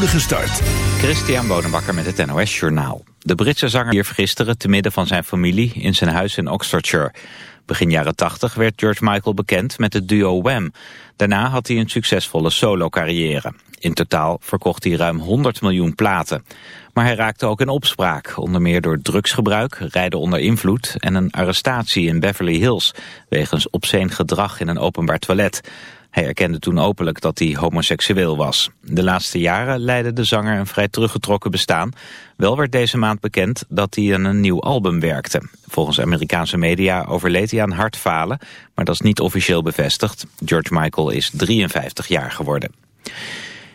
spoedige start. Christian Bonenbakker met het NOS Journaal. De Britse zanger wierf gisteren te midden van zijn familie in zijn huis in Oxfordshire. Begin jaren 80 werd George Michael bekend met het duo Wham. Daarna had hij een succesvolle solo-carrière. In totaal verkocht hij ruim 100 miljoen platen. Maar hij raakte ook in opspraak, onder meer door drugsgebruik, rijden onder invloed en een arrestatie in Beverly Hills wegens obscene gedrag in een openbaar toilet. Hij erkende toen openlijk dat hij homoseksueel was. De laatste jaren leidde de zanger een vrij teruggetrokken bestaan. Wel werd deze maand bekend dat hij aan een nieuw album werkte. Volgens Amerikaanse media overleed hij aan hartfalen, maar dat is niet officieel bevestigd. George Michael is 53 jaar geworden.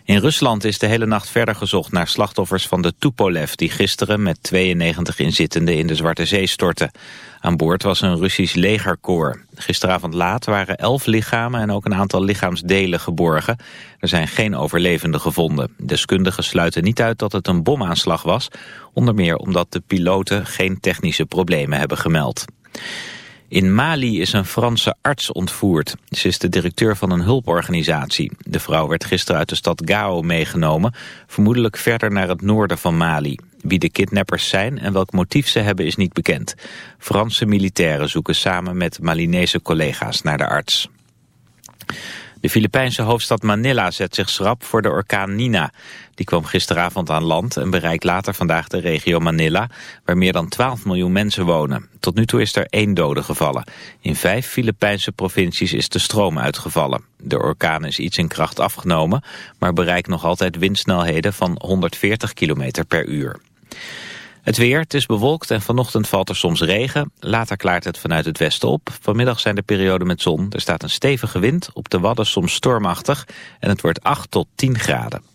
In Rusland is de hele nacht verder gezocht naar slachtoffers van de Tupolev... die gisteren met 92 inzittenden in de Zwarte Zee stortte. Aan boord was een Russisch legerkoor. Gisteravond laat waren elf lichamen en ook een aantal lichaamsdelen geborgen. Er zijn geen overlevenden gevonden. Deskundigen sluiten niet uit dat het een bomaanslag was... onder meer omdat de piloten geen technische problemen hebben gemeld. In Mali is een Franse arts ontvoerd. Ze is de directeur van een hulporganisatie. De vrouw werd gisteren uit de stad Gao meegenomen, vermoedelijk verder naar het noorden van Mali. Wie de kidnappers zijn en welk motief ze hebben is niet bekend. Franse militairen zoeken samen met Malinese collega's naar de arts. De Filipijnse hoofdstad Manila zet zich schrap voor de orkaan Nina. Die kwam gisteravond aan land en bereikt later vandaag de regio Manila... waar meer dan 12 miljoen mensen wonen. Tot nu toe is er één dode gevallen. In vijf Filipijnse provincies is de stroom uitgevallen. De orkaan is iets in kracht afgenomen... maar bereikt nog altijd windsnelheden van 140 km per uur. Het weer, het is bewolkt en vanochtend valt er soms regen. Later klaart het vanuit het westen op. Vanmiddag zijn er perioden met zon. Er staat een stevige wind, op de wadden soms stormachtig. En het wordt 8 tot 10 graden.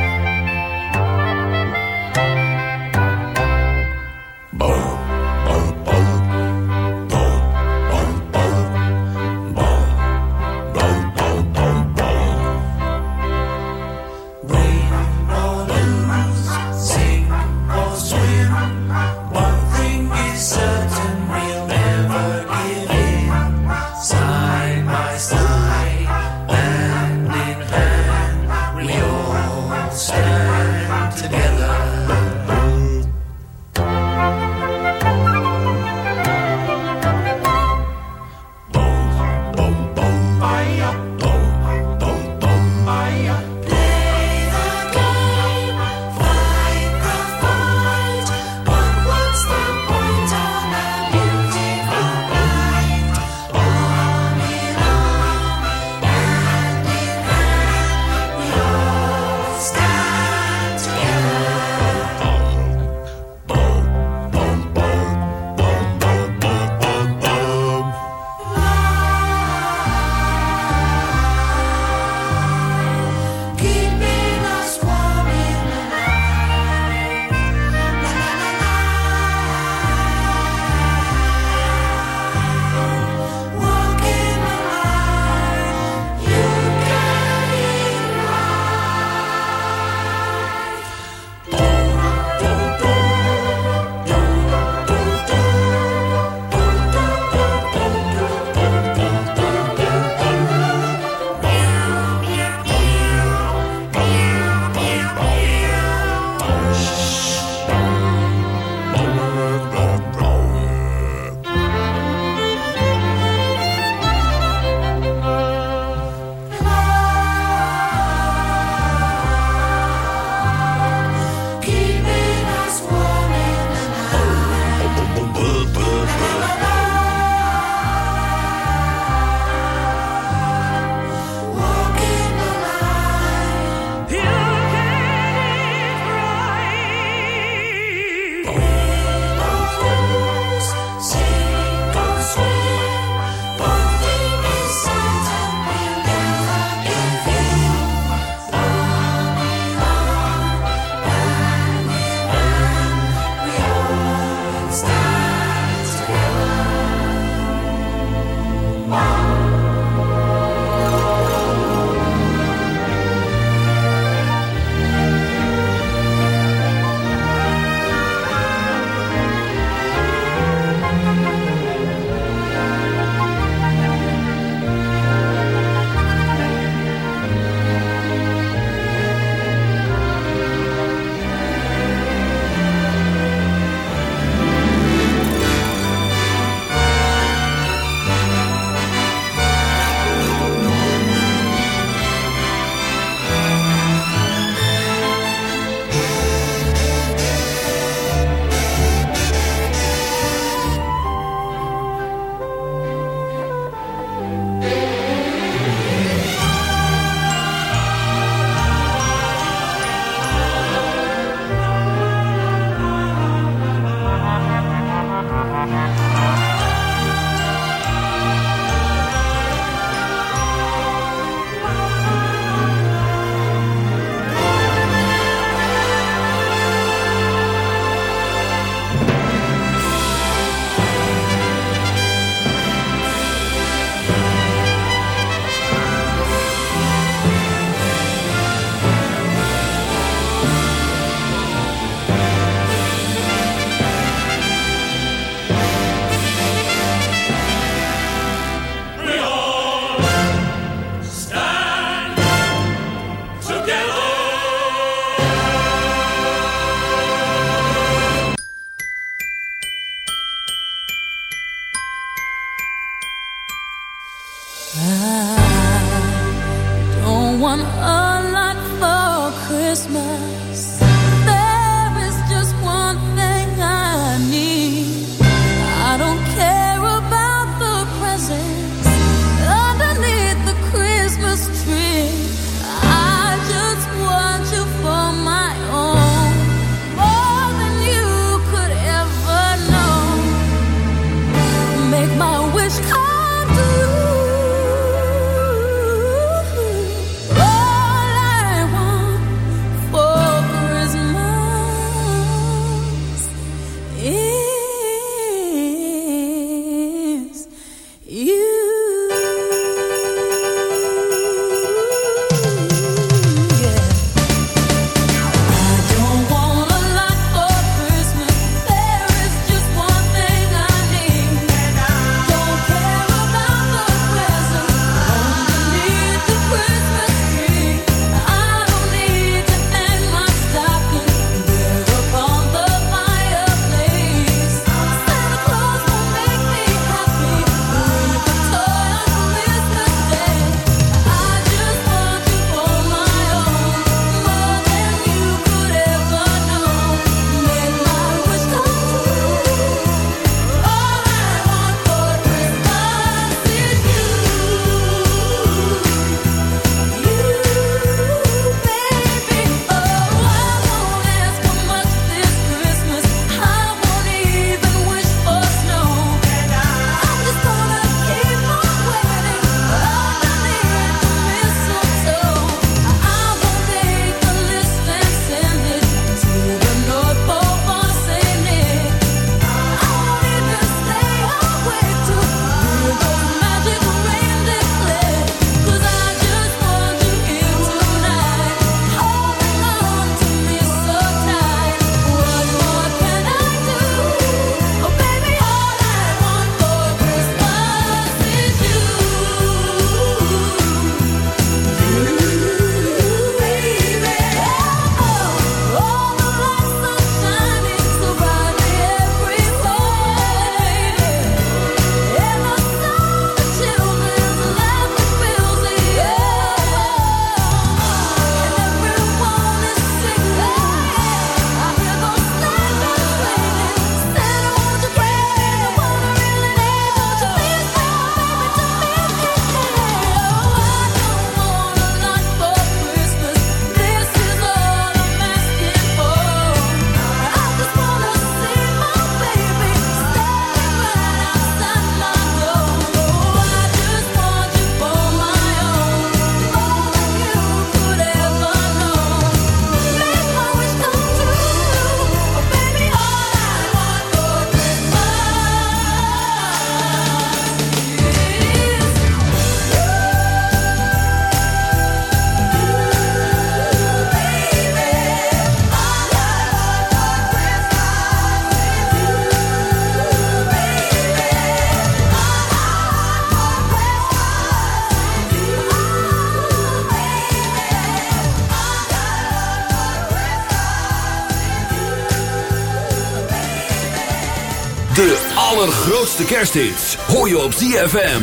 Kersthits hoor je op ZFM.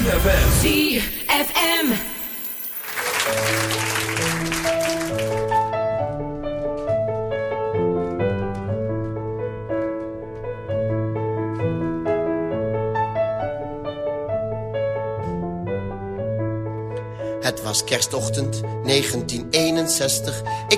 ZFM. Het was kerstochtend 1961, ik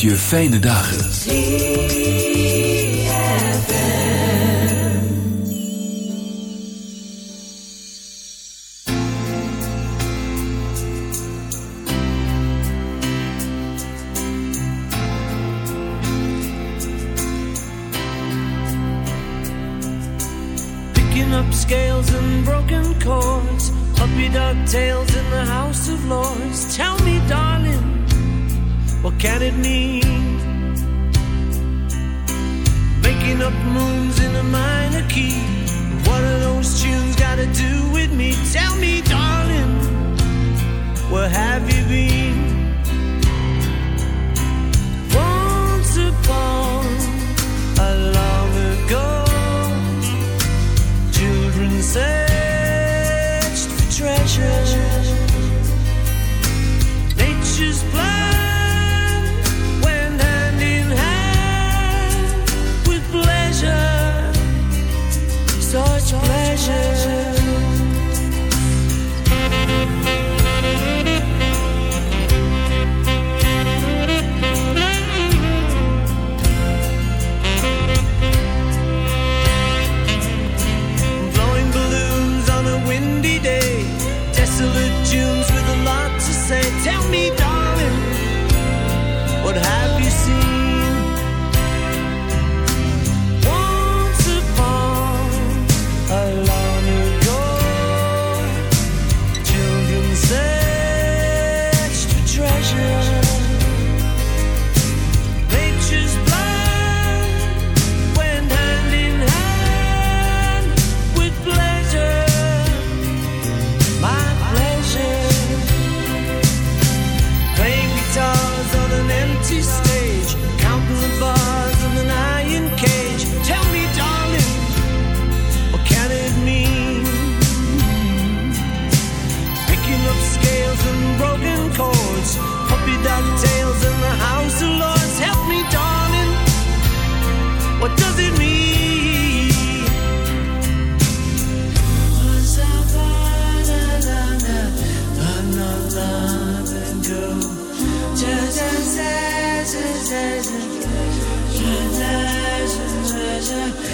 Je fijne dagen. Me? Tell me, darling, where have you been? Sense, a sense, just a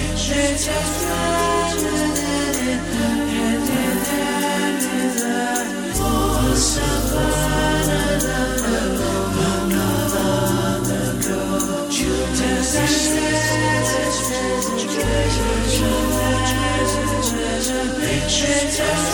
bells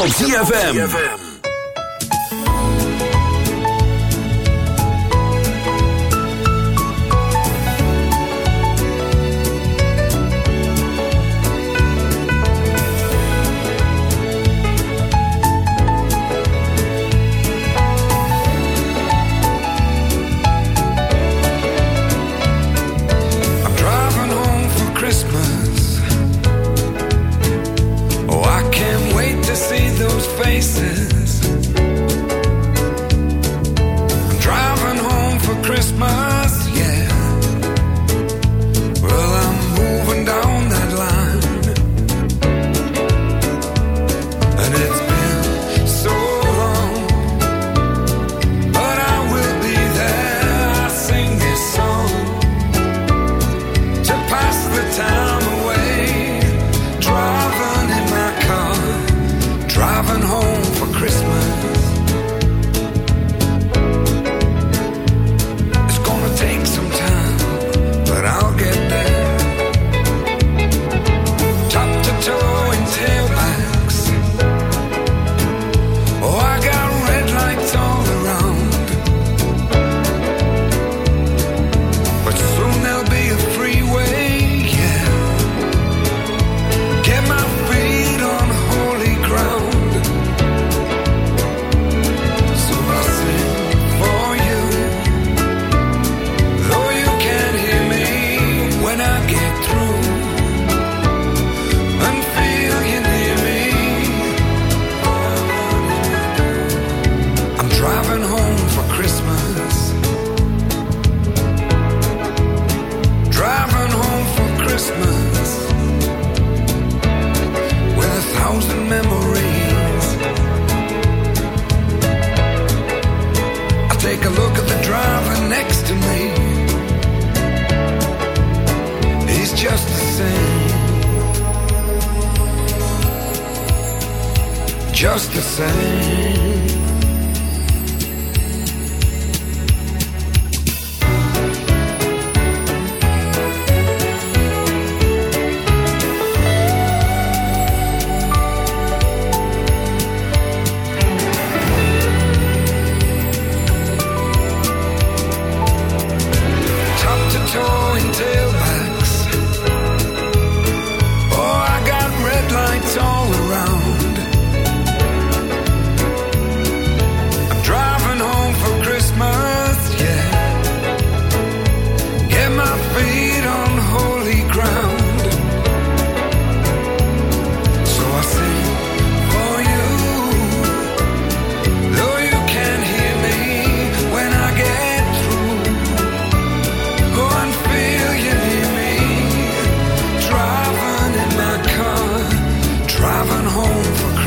Op ZFM.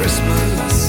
Christmas.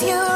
with you.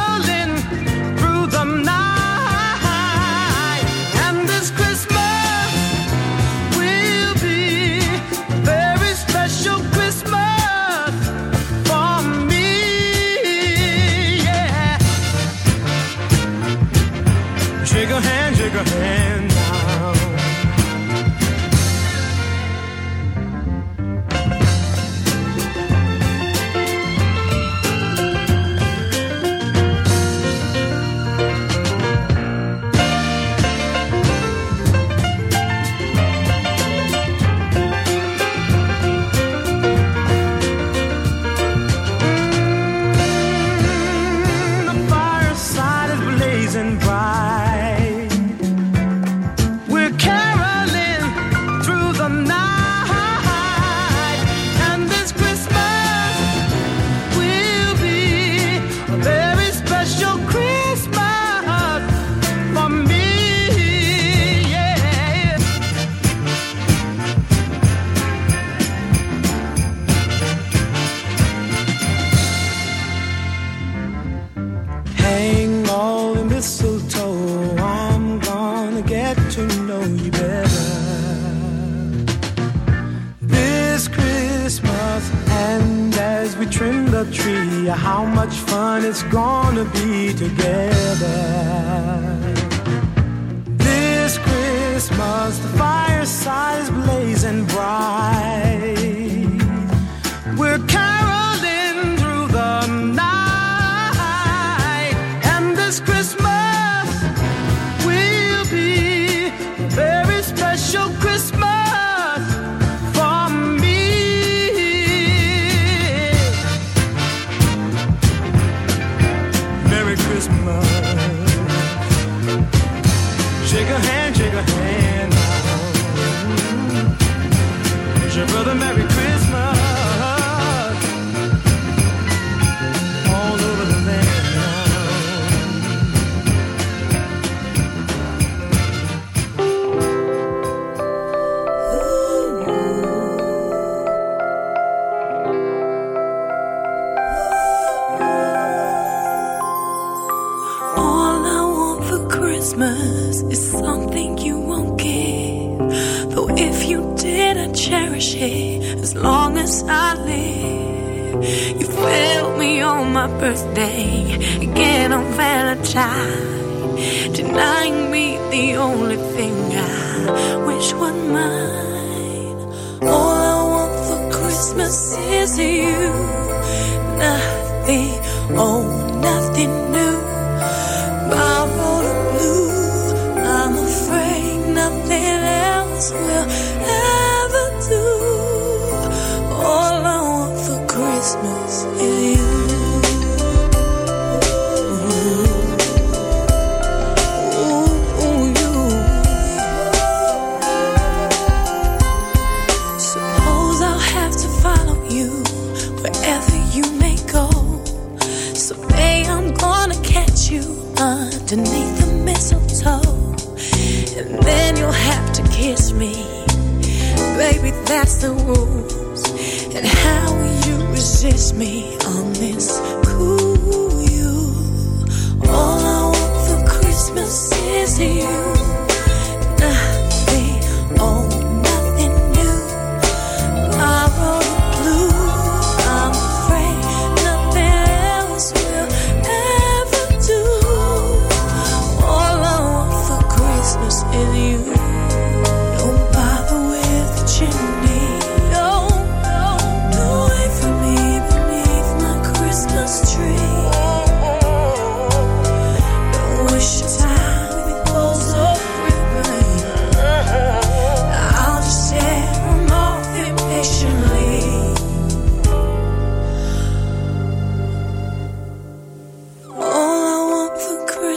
a hand cherish it as long as I live. You failed me on my birthday, again on Valentine, denying me the only thing I wish was mine. All I want for Christmas is you, nothing, oh, nothing new. Borrowed blue. I'm afraid nothing else will that's the rules. And how will you resist me um,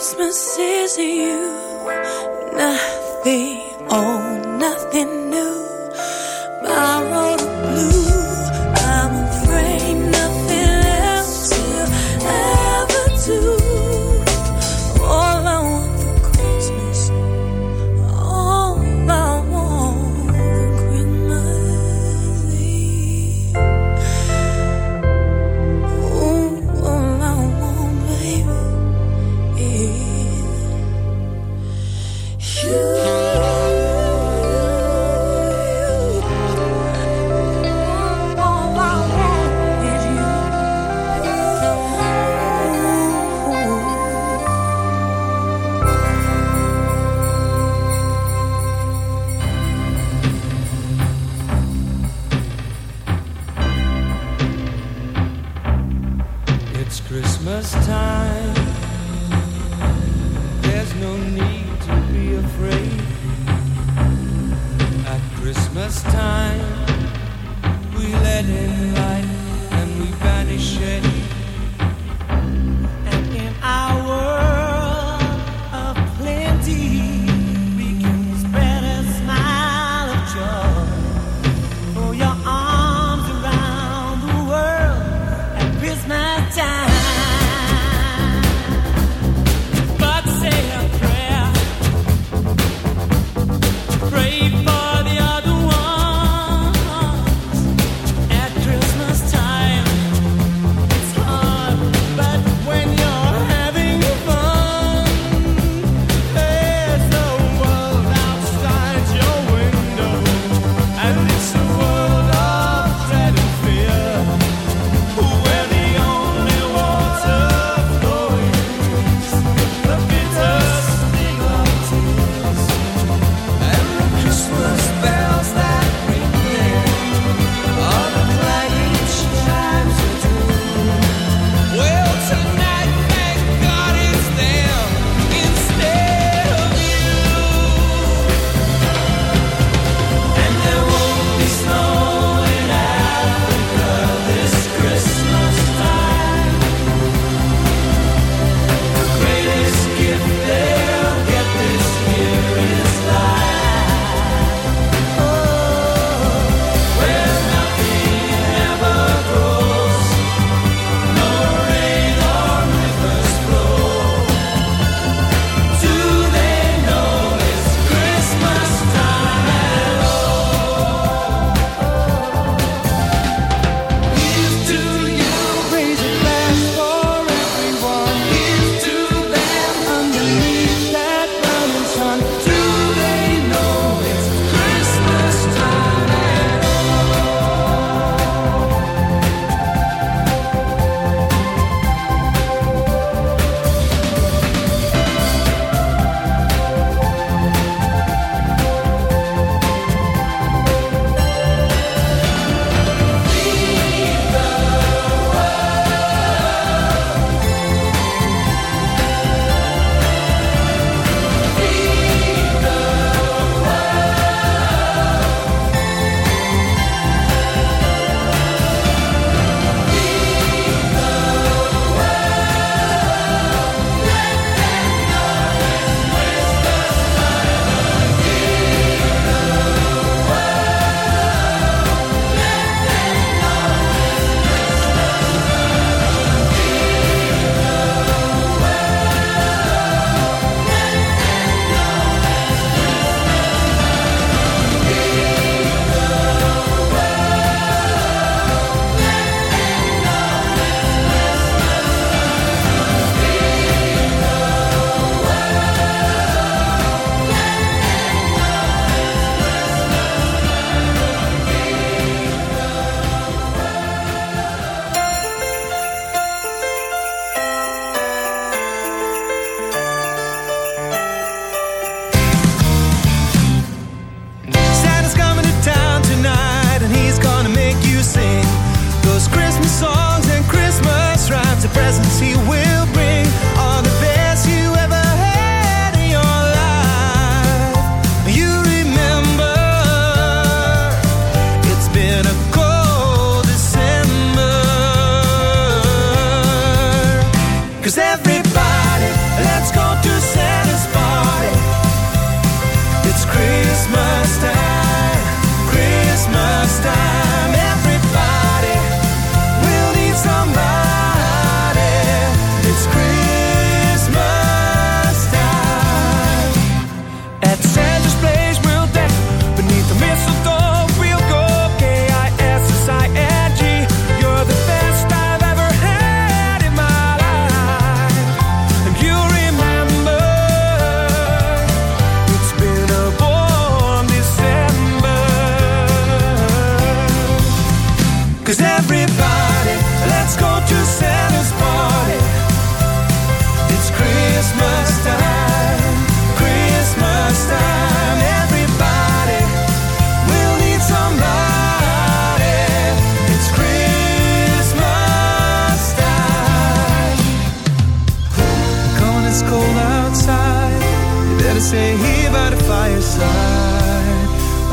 Christmas is you. Nothing, oh, nothing new. My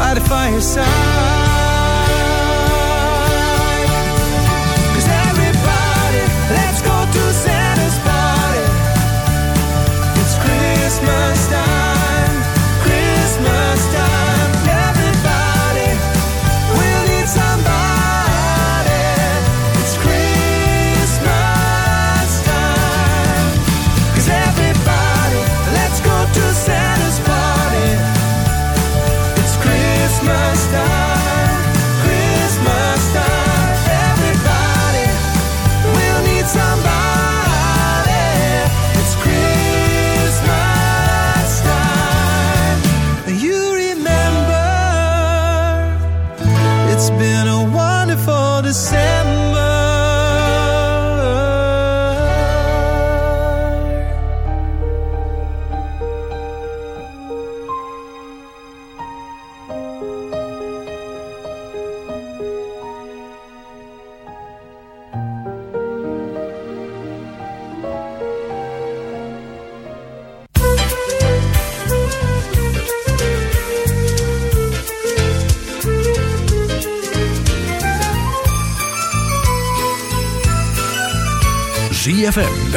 by the fireside.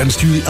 ZFM wenst jullie